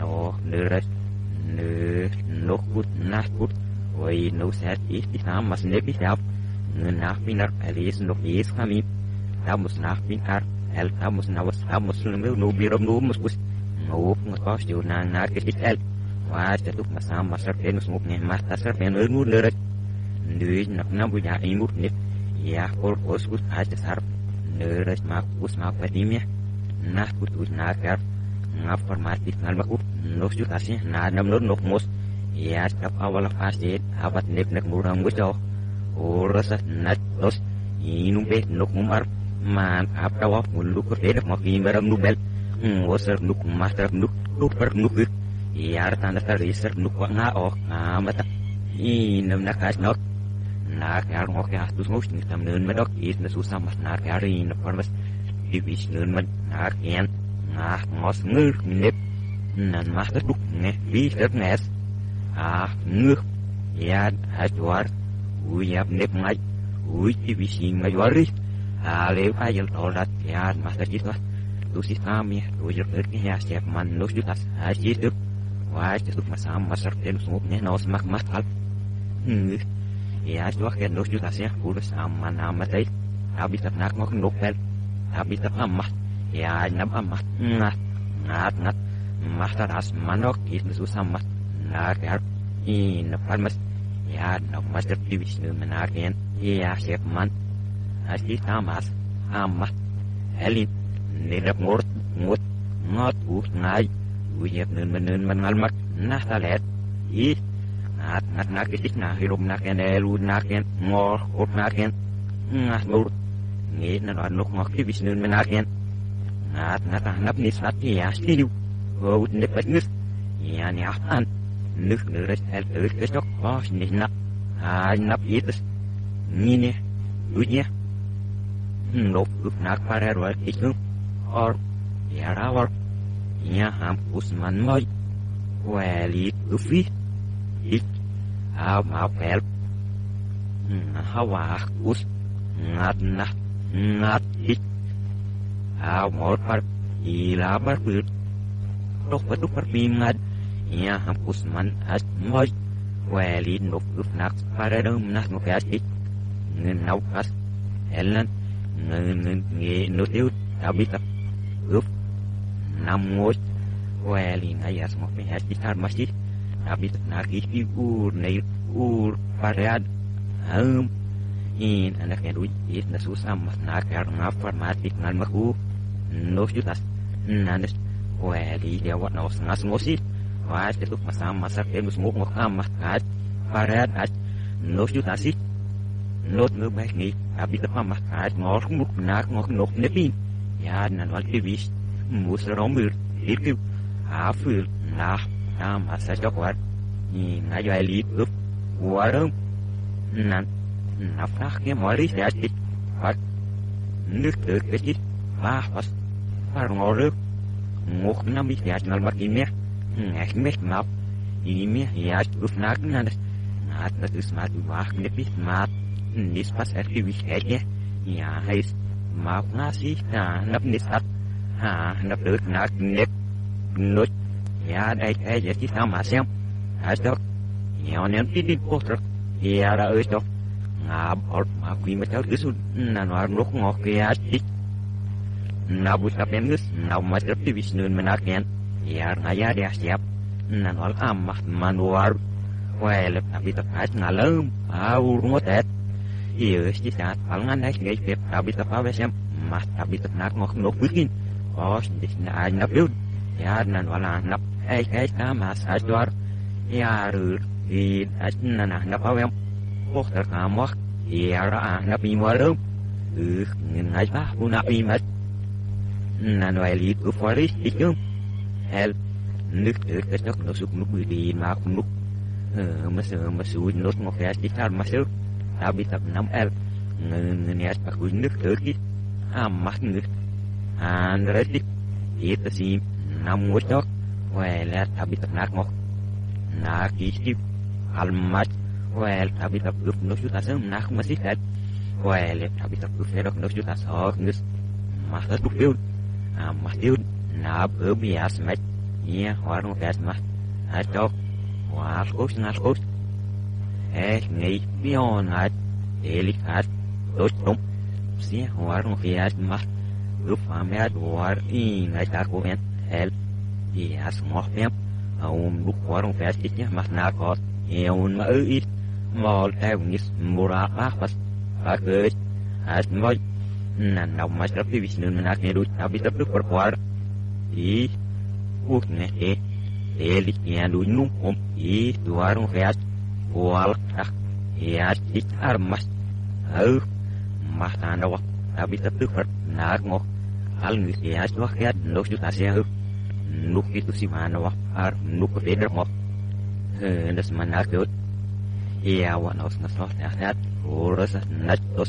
โนเนรเนนกพุทนาพุทไว้นูเสดอิพิทามมาสเนพิทัเงินนักพินักเอลิสนกอีสขามิทามุสนักพินักเอลทามุสนาวสทามุสลมิวนูบิรมนูมุสกุสนูงกอสอยู่นานนากิดเอลว่าจะตุกมาสามมาสเปนุสมุกเนมาตาสเปนเอลมูเรรดุยนักนับุญาอิมุกเนยาโคลโคสกุสอาจจะสารเนรมากุสมาปฏิเมีนักกุสนาครับ mos ya stap awal fasid abat nip nak murang gusto urasa nat los inung be nok mumar. Man ap tawa mulu ko de mo ki maram nubel wasar nuk master nuk nuk per nuk yar tanda tar reser nuk wa nga oh amata inam nakas nok. Nak yar ngok ya tus ngos ni tam, nun madok is na susah, mas. Nak yar in farmas divis nun man nak yan nak ngos ngir nip nan mah đúc nghe bí đất nghe à nước ya hajwar U yap nip ngay U chi bí si ngay wari A le pa yel tolat ya mah ta jit tu si kami tu yel đất ki ya siap man lu nus jutas ha jit được wah tuk masam masar ten sumuk ne nos mak mak al. hal ya wa ken lu nus jutas ya kurus aman amatai habis tak nak ngok nuk pel habis tak amah ya nab amah ngat ngat ngat mahtaras manok is susah mas nakar in palmas ya no master divis nu menaken ya chef man. Asli tamas amat helin nidap ngot ngot ngot u ngai u yep nun menun mengalmat nah talet i ngat ngat nak kisit na hirum naken elu naken ngor ut naken ngat nur ngi na nok ngok divis nun menaken ngat ngat nap nisat ya stilu Goed nipet nus. Ja, ni aan. El terus besok. Oh, ni nak. Ah, nap itu. Ni ni. Unya. Nop up nak para rual itu. Or. Ya rawar. Ya hampus man moy. Wali ufi. Ik. Hau mau pel. Hawa us. Ngat nak. Ngat ik. Hau mau par. Ila bar bự đốc và đúc perbingat ia hampus man as moy wali nok uf nak para dum nak no kasik ngen nau kas helen ngen ngen nge no tiu tabita uf nam ngoj wali ngayas mo pe has ditar masjid tabita nak isti ur nei ur parad hum in anak yang duit is na susah mas nak karena formatik ngal maku no jutas nanes Wali dia wat na ngas ngosi. Wat itu masam masak dia mus ngok ngok amah kat. Parad at nos ju tasi. Not ngơ bạch ni abi tập amah kat ngor ngok nak ngok ngok nepin. Ya nan wal kiwis. Mus romur itu. Afur nah nam asa coklat. Ni ngayo ali up. Warung nan nafaknya mari jadi. Wat nước tự cái chít ba par ngoruk ngok na mi ya nal mat imeh ngek meh map imeh ya uf nak na nat na tus mat wah ne pis mat nis pas er hết nhé. Nhà hay hais map xí. Na nap nis at ha nap được nak nếp nut ya dai cái gì chỉ tao mà xem. Hết đó nhiều nên tin tin cô rồi ya đã ơi đó ngap or ma quy mà cháu cứ sun na nó lúc ngọt kia chích Nabu sapenus nau master divisnun menakien yar ngaya dia siap nan wal amah manuar welep tapi tepat ngalem au ngotet iya si saat palangan naik guys pep tapi tepat wesem mah tapi tepat ngok ngok bikin oh di na nap yun ya nan wala nap eh eh na mas aswar ya rur di as nan nap awem pok terkamak ya ra nap imuarum uh ngin aja punah imat nano elit u faris ikum hel nước từ cái nước nó sụp nước bị đi mà cũng nước mà sợ mà sụi nước. Một cái chỉ sao mà sợ ta bị tập nắm el người nhà ta cũng nước từ cái à mắt nước à rồi đi itu si nằm ngồi đó well ta bị tập nát một nát kí kí almat well ta bị tập group nó chúng ta sớm nát mà xích hết well ta bị tập group phải đó nó chúng ta sợ nước mà hết lúc yêu Matthew nab ubias met ia hoarung fest ma a dog wa skos na skos eh nei bion hat eli hat dos tom si hoarung fest ma lu famet war i ngai ta ko en el i as mo fem a um lu hoarung fest nya ma na ko e un ma ư ít mol e unis mura pa pas pa ke as mo na na mas rapi visnu na ke ru abi tap per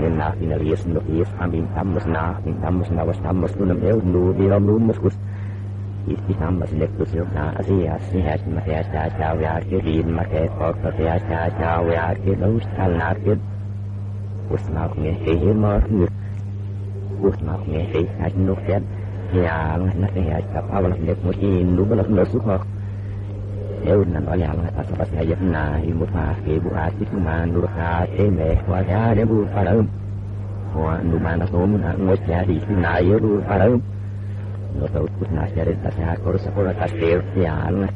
nên na khi nào yes no yes amin tamas na min tamas na was tamas kunam el nu di ram nu mas kus isti tamas lek kus yo na asi asi has ma ya cha cha ya ke rin ma ke ko ko ya cha cha ya ke lo sal na ke us na ko ne he he ma ni us na ko ne he ha no ke ya na ke ya cha pa wa lek mo ti nu ba no su ko eu na no ya la ta sa pa ya na một mo pa ke bu a ma nu ka te me hoa ya de bu pa ra wa nu ma na so mu na ngo ya di ti na yo bu pa ra no ta ut na ya de ta sa ko sa ko ta te ya na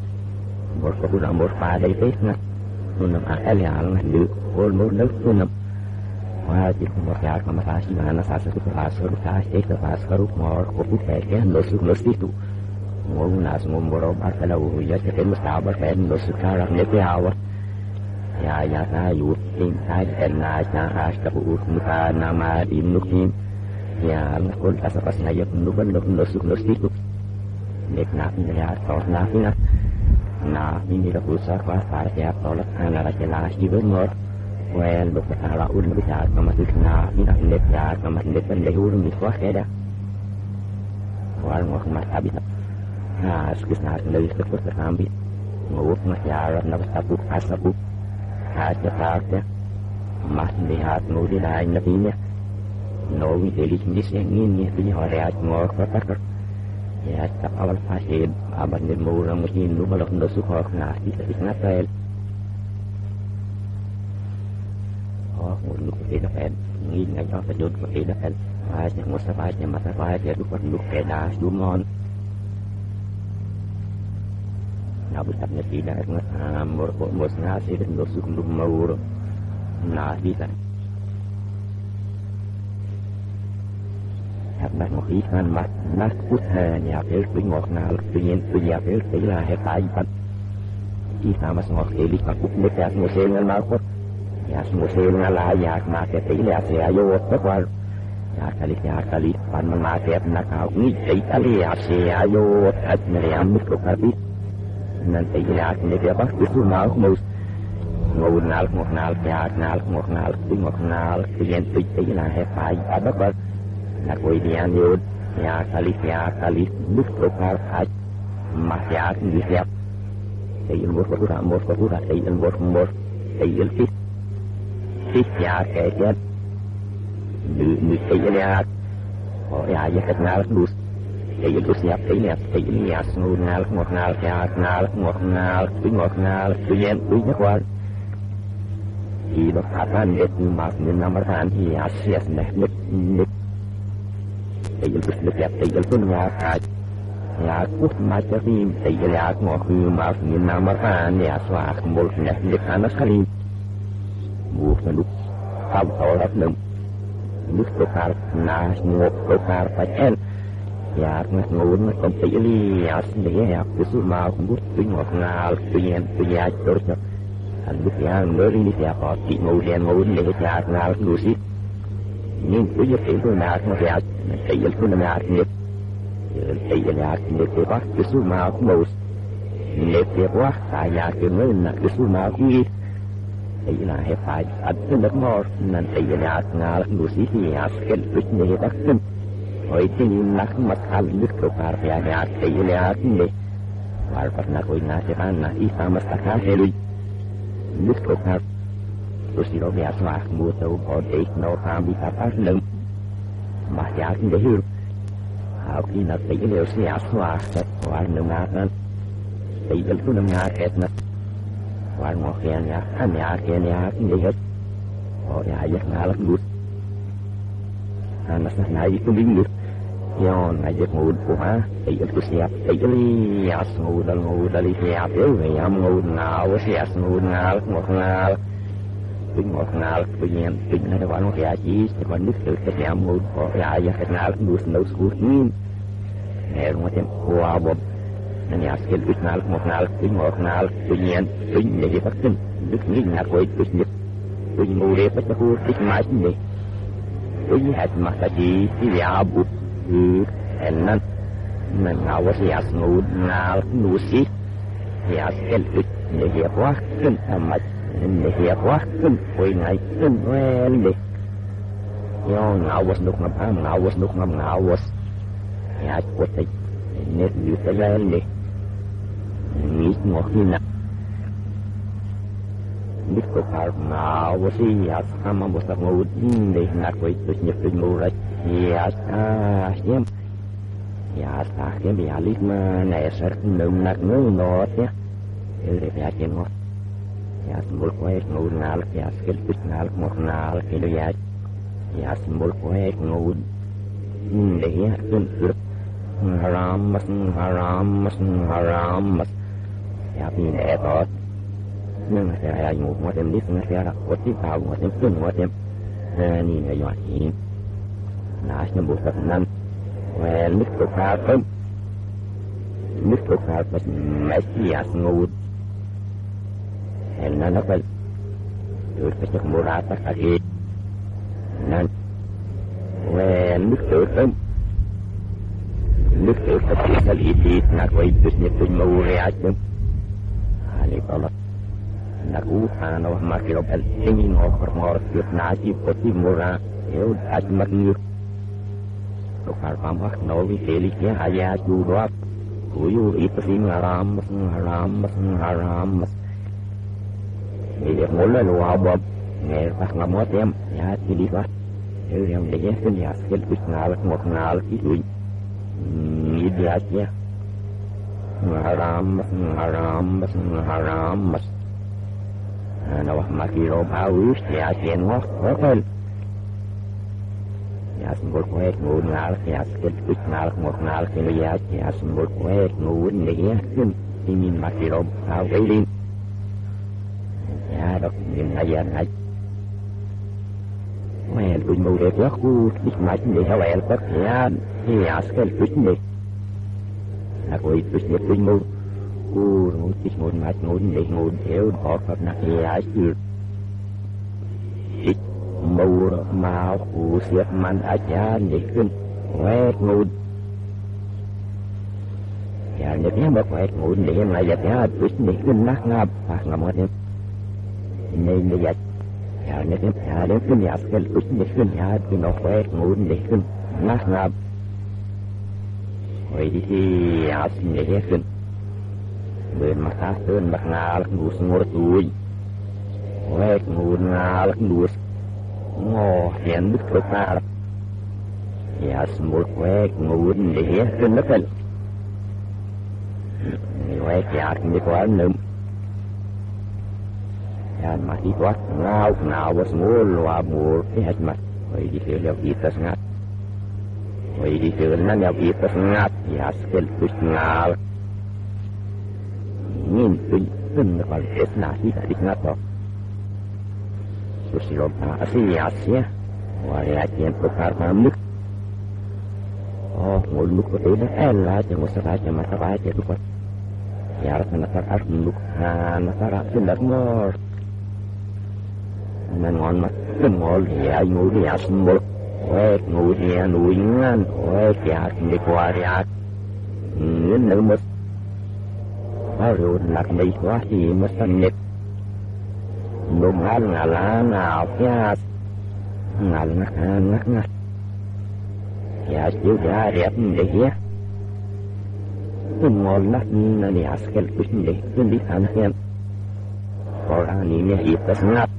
bor ko bu na bor pa dai te na nu na a el ya na du ol mo no nu na wa ti ko ya ka ma ta si na na sa sa ko pa sa ru ta te ka pa sa ru mo ko pu te ke no su no si tu وناس مبرو باركلو يجت المستعبر فإن السكارة نبيعوة يا يا تايوت إن تاج إلنا جاء أشتبه مكانا ما إنكين يا نقول أسفسنا يبنبن لكم نسك نسيتو نكنا في نيات صورنا فينا na ini la kusa kwa fara ya tola ana la jela di benor wel bu ala un bu ta kama tukna ina nek ya kama nek ben lehur mi kwa keda wal mo kama tabita Na dari sekut terhambi ngurut masyarat na sabuk asabuk hanya parte mas lihat ngudi lain nabinya nowi delik njis yang ini punya horeat ngor kotar ya tak awal fasid aban din mo lang lu balok ndo sukhok na di sa isna oh ngulu ko ina pen ngin nga yo sa jod ko ina pen ay nya mo masa ay ya du ko lu ke na dumon na busap na sila nga mor mauro na sila hạt bạc một khí han mặt nát cút hè nhà phê quý ngọt nào tuy nhiên tuy nhà phê tỷ là hệ tại bạch khi sao mà ngọt thì đi mặt cút nếp hạt ngồi xe ngân máu cốt nhà ngồi xe ngân là nhà mà cái tỷ là sẽ vô tất qua nhà kali nhà kali pan mà mà cái nát áo nghĩ tỷ kali là sẽ vô thật mà mức biết nên tỷ là cái này bắt cứ máu mù ngồi nào ngọt nào nhà nào ngọt nào tuy ngồi nào tuy nhiên tuy tỷ là hết phải. Ở bất bất na koidian yun ya kali ya kali mus lokal haj masya di siap ayil một một ra mur một ra một một mur ayil fit fit nhà ke ke ni nữ ayil ya oh ya nhà kat ngal dus kusnya pinya pinya sungal ngok ngal ya ngal ngok ngal pi ngok ngal pi yen pi nhắc qua thì nó phát ra nét mà nên nằm ở thành thì ác xét này nét nét thì dân cứ đẹp thì dân cứ nhà cả nhà cút mà cho đi thì dân nhà ngõ hư mà nên nằm ở thành nhà xóa một nét nét anh nó khali mua mà lúc không tỏ lắm nữa nước tôi phải ngọc tôi phải chen ya nó còn tỷ li ya để ya cứ su mà cũng bút tuy ngọt ngào tuy nhiên tuy ya cho cho anh bút nhà mới đi ya họ chị ngủ đèn ngủ để nhà ngào ngủ xí nhưng cứ nhiên tiểu tôi mà ya tỷ ya tôi nhà nghiệp. Tỷ nhà nghiệp ờ, tôi bắt cứ su mà cũng ngủ nghiệp việc quá, tại nhà cứ mới là cứ su mà cũng ít. Tỷ là hết phải anh cứ mò, nên tỷ ya ngào ngủ xí thì nhà cái lúc này bắt Hoiti nak maskal lik ko par ya ya te at ni. Wal par na koi na se pan na isa mastaka helu. Lik ko par to si ro ya swa mu to o de no pa bi ta par lum. Ma ya tin de hiru. Hau ki na te ile si ya swa se wal no na nan. Te ile ku na na et na. Wal mo khian ya han ya khian ya tin de het. O ya ya na lak gut. Anas na na yi yon aja ngud kuha ayat ku siap ayali as ngud al ngud ali siap yo yam ngud ngau siap ngud ngal ngud ngal pin ngud ngal pin pin na da wanu ya ji se man nik te te ngud ko ya ya ke ngud no skut nin er mo tem kwa bob nan ya skel pin ngal ngud ngal pin ngud ngal pin pin ne je pakin dik ni na ko pin nik pin ngud e pa ku tik ma ni pin hat ma ta ji si ya bu en men awas ya snud na nusi ya skel ut ne ya wakken amat ne ya wakken koi ngai ken wel le yo ngawas nuk ngam am ngawas nuk ngam ngawas ya kot ai net yu ta wel le ni ngo hina biết có phải nào? Vô si ya sama bos tak ngud de nak koi tus nyep nguraj ya à Yatahim Yatahim yalik maneser numnak nungot ya Ilri yakin ngot Yat mulkwek ngud nalik yat kilpit nalik mok nalik ilu yat Yat mulkwek ngud Inde yat kilpit Haramas haramas haramas Yat ni nekot Nâng sẽ hay ngủ ngọt em lít ngọt em lạc ngọt em phao ngọt em tuân ngọt em Nani ngọt em nationalbostadsnamn. Og lyttet her frem. Lyttet her på Messias ngod. Hennan har vel Yurpacak murata kaki Nan Wen lyttet Lyttet på tissel i dit Nak vei busnitun mauriatum Halik Allah nagu hana wa makilop al singin wa kormor yut naji poti mura yud ajmak nyuk ನೋವಿ ಹೇಳಿಕೆ ಅಯಾ ಚೂಡುವ ಕುಯು ಇಪ್ರೀಂ ಹರಾಮ್ ಹರಾಮ್ ಹರಾಮ್ Dia mula luar bom Nghe phát ngắm ngó tem Nhá đi đi phát Nếu em để nhé Xin nhạc Xin quýt ngà lắc ngọt ngà lắc ít lụy Nghĩ đi hát nhé Haram Haram Haram Nó mà kì rô bao ước Nhá chèn ngó Ngó tên ngột ngủ nalak yas kut kut nalak ngok nalak ni yas yas ngột ngột ngủ ni ya ingin mati rom tau kailin ya dok ngin ayan ay Mẹ đừng ngủ đẹp quá khu, ít mạch để heo ẹl bất hiền, thì ác cái ít nịch. Là cô ít ít nịch đừng ngủ, khu ngủ ít ngủ mạch ngủ nịch ngủ theo họ phật nạc hiền ác mù màu siết mạnh ở nhà nikin ngoe ngùn nhà nikin mà ngoe ngùn nikin là giật nhà bít nikin nát ngập hoặc ngầm ngập nên là giật nhà nikin nhà nikin nhà cái bít nikin nhà thì nó ngoe ngùn nikin nát ngập rồi đi thì áp nikin bên mặt khác bên mặt nào ngủ ngủ tuổi ngoe Ngô bức na Yasmut wek nguun di hia kun nukan. Ni wek yak ni kwa num. Yan ma hi wat ngau ngau was ngul wa mur ni hat mat. Wei di hia lew itas ngat. Wei di hia nan lew itas ngat. Yas kel ngào, ngau. Nin pun pun kwa es na hi ta dik ngát to sangat ya skill kus ngao ingin tunjukkan kepada esna kita di ngato. Susilompa asiasnya. Wariatnya tukar mamuk. Oh, nguluk ko sát na ela, yung masarap, yung masarap, yung lupa. Yarat na nasarap, nuluk na nasarap, sundat mo. Nên ngon mà, nên ngon thì ai ngô thì ai xin một. Ôi, ngủ thì ai ngan, ôi, thì ai xin đi qua thì. Nên nữ mất. Bao rồi lạc đi quá thì mất sân nhật đúng hết là lá nào kia. Ngà ngắt ngắt ngắt. Ya sudah lihat deh ya. Mengolah nani askel kusin deh, kundi anaknya. Orang ini kita sengat.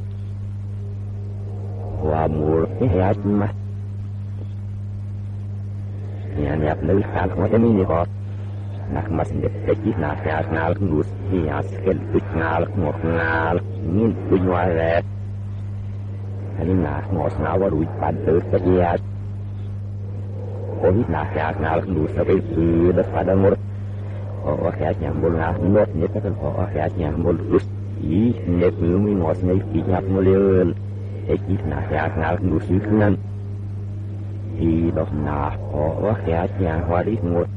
Wa murti ya cuma. Ya niat nữ kan macam ini kok. Nak mas deh teki nak ya ngal kus ya askel kus ngal ngok Ini nak ngos ngawar uj pantur sekiat. có hít nà khạc nà đủ sa bê sư đất phá đăng ngột có khạc nhà mô ngà nốt nhất các có khạc nhà mô lút ý nếp ngư mi ngọt ngay kì nhạc mô liêu ê kì nà khạc nà đủ sư khăn thì đó nà có khạc nhà hoa đi ngột hẹn nâng mắt phát bút ya ngak is ngal ngut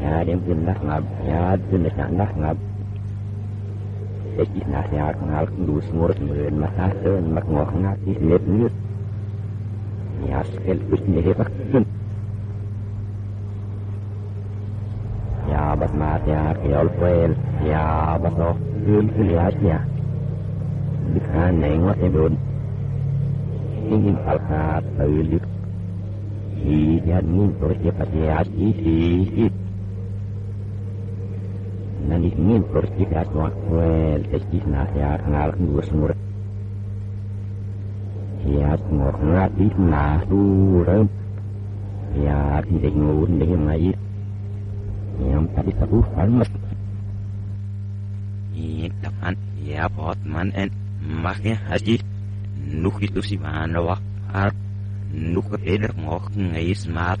Ja, den Bundestag ngab. Ja, Bundestag nach ngab. Sekis nas ya ngal dus mak net. Ya sel us ni hepak. Ya bat mat ya kiol fel. Ya bat no kun kuliatnya. Dikan nengok edun. Ingin palkat, hati-hati, nani min torje kat wa wel tekis na ya ngal ngus mur ya ngor ngati na tu rem ya tidak ngun dengan air yang tadi tahu almas Itaman ya pot man en maknya haji. Nuk itu si mana, wak? Ar nuk keder ngok ngai smart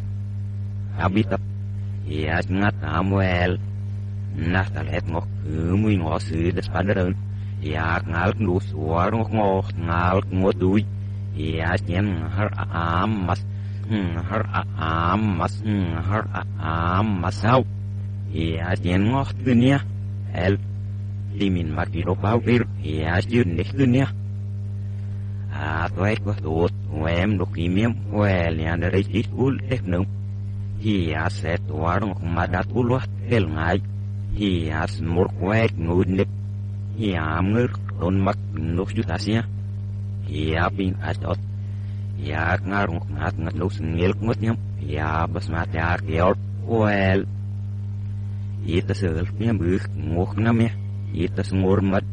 habitap ya ngat amuel nah talet ngok kemui ngosu des padaran ya ngal ndu suar ngok ngok ngal ngodui ya nyen har am mas har am mas har am mas sao? Ya nyen ngok dunia el limin makiro bawir ya jun nek dunia a toy ko tut wem do kimiem wel ya dari ul ek num ya set war warung madat ulwah el ngai ya smur kwek ngudnip ya ngir don mak nuk jutasnya ya pin atot ya ngarung ngat ngat lu sengil ngut nyam ya bas mat ya kior wel ita segel pia buk nguk nam ya ita sengur mat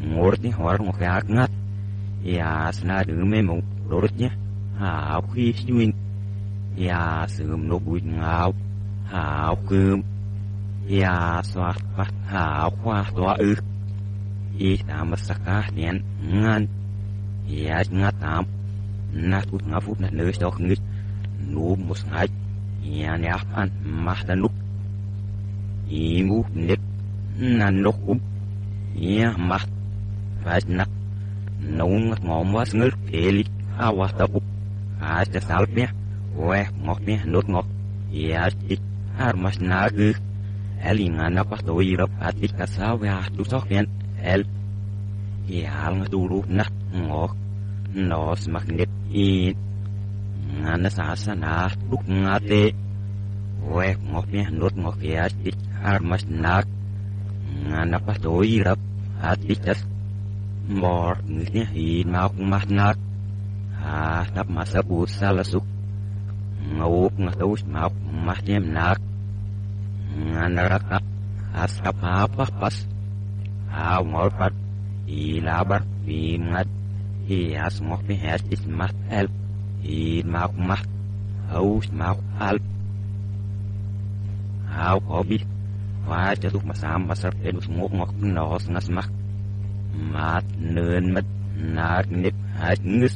ngur ni war nguk ya ngat ya sna du me mu lorutnya ha khi swing ya sum no bui ngau ha kum ya swat pat ha kwa toa ư. Ita masakah nian ngan. Ya ngat am na tut ngafut na nus doch ngus nu mus ngai ya ne apan mah dan luk imu nek na nok um ya mah fas nak nung ngom was ngul keli awas tapu aja salpnya weh ngoknya nut ngok ya cik har nagu elingan apa tuh irap hati kasawe tu soknya el ya ngadu nak ngok nos magnet in nga nasasana duk ngate wek ngok nya nut ngok ya cik har mas nak nga napa tuh irap hati kas bor ngitnya hin mau mah nak ha tap masa busa lasuk ngaup ngatus mau mah niem nak nganarak asap Ilabar pas ha ngol pat i labar fi mat i asmoch fi het is macht help i maak macht haus maak help hau hobi wa cho tuk masam nos ngas mak mat nơn mất nát nếp hạt ngứt.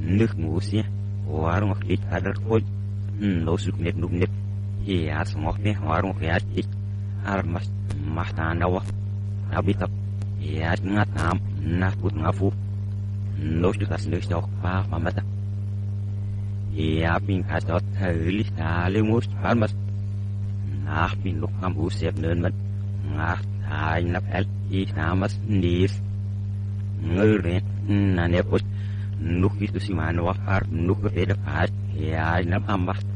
Nước ngủ xia warung ngok dik kadar koj no sụt nếp nuk nếp i as ngok ne warung ngok yat ik ar mas mahta nawa abitak yat ngat nam nak put ngafu no suk as no stok pa mamata ya pin kasot heli ta le mus palmas nach pin luk kam hu sep nơn mất. Ngak thai nap el i namas nis ngere na ne put nuk pat ya nap ambas ngafarat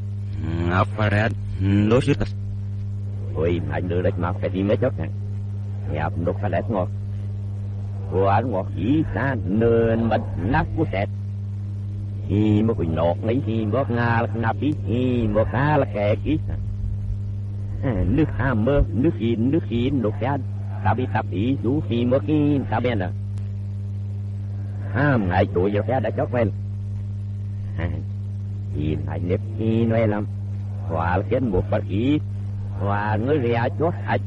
no sitas Ôi, anh đưa đất mà phải đi mấy chốc này. nhập đục phải lẹt ngọt. Quả ngọt ý xa nền mật nắp của sẹt. Hi mà quỷ nọt lấy hi bóp nga là nắp ý hi bóp nga là kẻ ký. Nước ham mơ, nước in, nước in, nục chán. Ta bị tập ý chú hi mơ kinh ta bên à. Ham ngày tuổi vào phép đã chót quen. Hi này nếp hi nói lắm. hòa là một bật ý. Hòa người rẻ chốt hạch.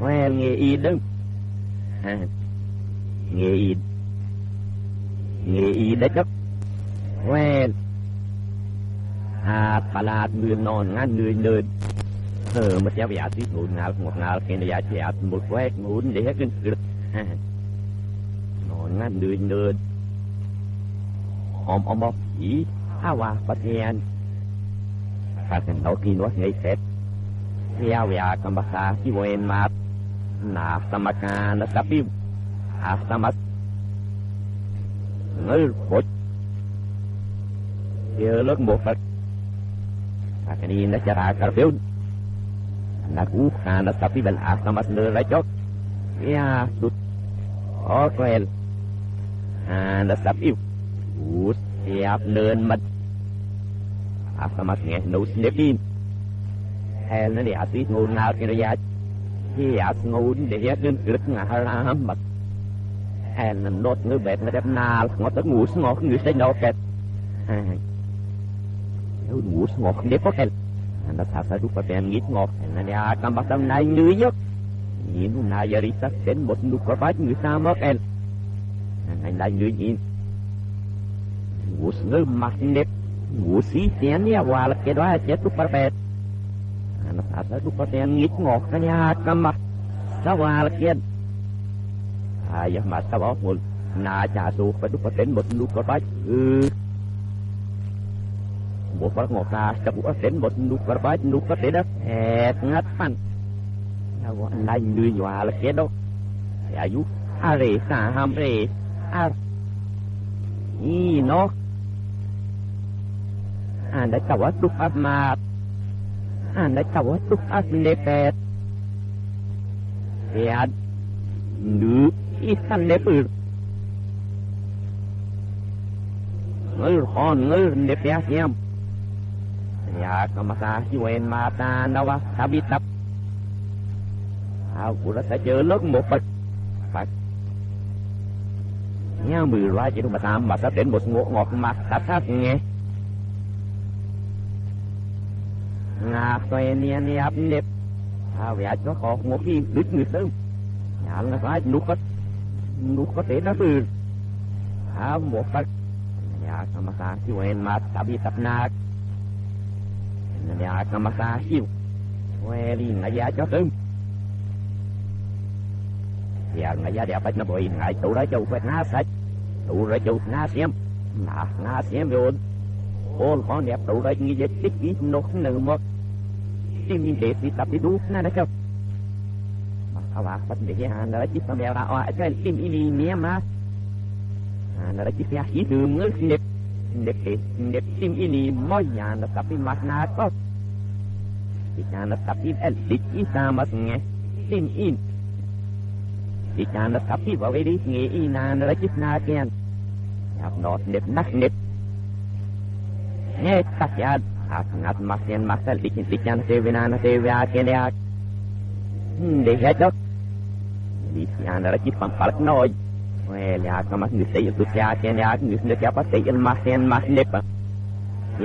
Hòa nghe y đứng Nghe y. Nghe y đã chất hòa hà bà lạt người non ngăn người nơn Ờ, mà cháu giả tí ngủ ngào ngọt ngào Khi này giả chẹt một quét ngủ để hết kinh cực Non ngăn người nơn Om om om Ý. Awa bát nhan Phát hình đầu khi nó ngay phép Yahweh kambasa kiwen mat na samaka na sapim asamat ngư bột giờ lớp một phật và cái này nó chả ra cả phiếu. Na cú khá na sapim ben asamat nơ lại chót. Ya tut ó quel à na sapim út yap nơn mật asamat nghe nấu snepin hel nó để ya khi as ngôn để ya đến cực ngà ha mặt. Hel nó nốt ngư bẹt nó đẹp na ngọt tới ngủ ngọt người say nó nếu ngủ ngọt không đẹp có hel nó sao phải lúc phải nghít ngọt. Nó để cầm bắt tâm này nữ nhất nhìn na giờ đi sắc đến một lúc có phải người ta mất hel anh lại nữ nhìn ngủ ngư mặt đẹp ngủ xí tiền ya qua là đó chết lúc phải bẹt à, nó thả tới lúc có tiền nghít ngọt à, mà bỏ su phải lúc có đến một lúc có ừ. Một bát ngọt ra sẽ có đến một lúc có bách lúc có đến đó hẹt ngắt phăn nào gọi này, người nhòa là kiên đâu ya yu à rể xả ham rể à ý nó à đã chào ở lúc áp mà anda tawatuk aslepet ya nu isan lepur ngir hon ngir nepya siam ya kamasa siwen mata nawa sabitap aku rasa jelek một bậc bậc nha mười ra chỉ mà tam mà sắp đến một ngộ ngọt mặt sắp sát nghe ngà xoay nia nia áp nếp à vẽ cho họ một khi đứt À, người sớm nhà là phải nút có nút có thể nó từ à một phát nhà sama sa si wen mat tabi tập nak nhà sama sa siêu. Quê đi ngài gia cho sớm. Nhà ngài gia đẹp nó bồi ngài tụ ra chỗ phải na sạch tụ ra chỗ na xem. Na na xem rồi. Ôn khó đẹp tụ ra như vậy tích ít nốt nửa một tim in để đi tập đi đủ na đó không mà bà bắt để ha nó chỉ tao đeo ra ở cái tim in đi mà à nó chỉ phải chỉ đường ngớ nếp nếp để nếp tim in đi mỗi nhà nó tập đi mặt na có thì nhà nó tập đi el đi chỉ ta mà nghe tim in thì nhà nó tập đi vào đi nghe in na nó chỉ na kian học nốt nếp nắc nếp nghe tắt ya at masyan masal dikin tikyan se vinana se vya kene at hindi hetok di siana ra ci pam palak noy well ya kamas ngi sey tu sia chen ya ngi ndo sia pa sey ma sen ma lepa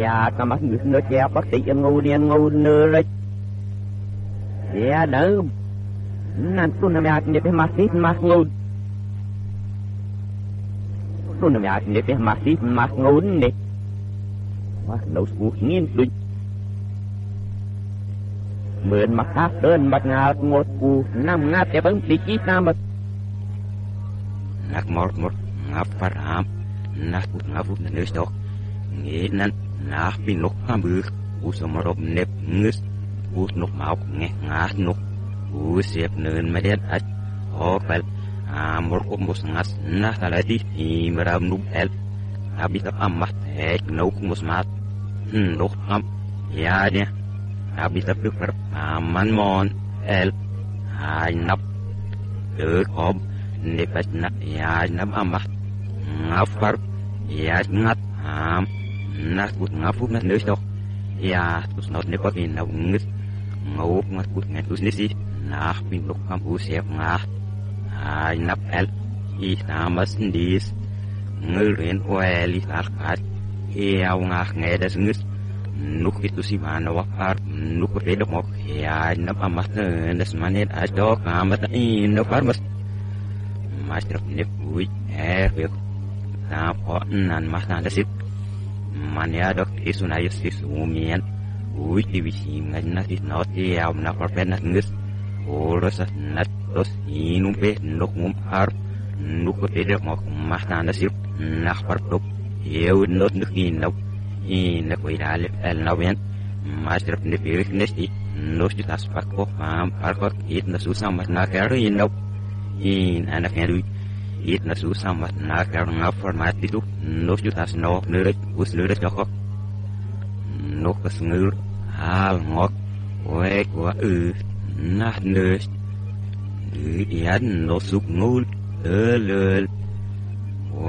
ya kamas ngi ndo sia pa sey ngu nien ngu nơ ra ya đỡ. Nan tu na ya ngi pe ma sit ma ngu. Tu na នោះងៀងដូចមើលមកថាដើនមកងើបងត់គូណាំងាប់តែបឹងពីជីណាមកណាក់មកមកងាប់បាត់ហាប់ណាស់ងាប់នៅស្ដកងេណាន់ណាស់ពីនុកហាមឺឧសមរប់ណេបងឹសឧសនុកមកងេះងាស់នុកឧសៀបនឿនមកទៀតអាចអូបែលអាមរគុំមុសងាស់ណាស់តែទីទីមរាមនុកអែលអាបិតអាម៉ាត់ហេកនុកមុសម៉ាត់ Lokam, Yari, Abita Pukar, Aman Mon, El, Hainap, Lukob, Nipet Nap, Yainap Amat, Ngafar, Yainat Ham, Nakut Ngafut Nat Nusok, Yakut Not Nipot in Navngus, Ngawuk Nakut Natus Nisi, Nach Bin Lokam Usep Nat, Hainap El, Isamas Dis, Ngulrin Oeli Sarkat, iau ngah ngedas ngis nuk itu si mana wakar nuk bedok mok ya nap amas nes manet adok amat. In no farmas master nip ui er việc na po, nan mas na dasip man ya dok isu na yus isu umian ui, ti bisi ngan na tis not ti au na por pen na ngis oros na tos inum pe nok mum har nuk ko tede mo mas na dasip na par tok yeu not nuk ni no i na ko ida le el na wen master nip irik nesti nos jutas pak ko pam par ko it na susah mas na kari no in anak nyaru it na susah mat na kar nga format itu nos jutas no neret us neret joko no kas ngur hal ngok wek wa u na nes yan no suk ngul lel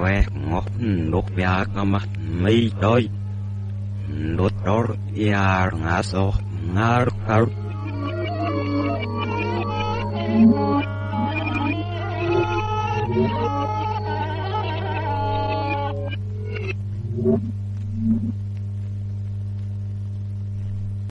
wek ngọt nốt bia kamat mặt toy đôi nốt yar ngaso ngã sọ ngã you.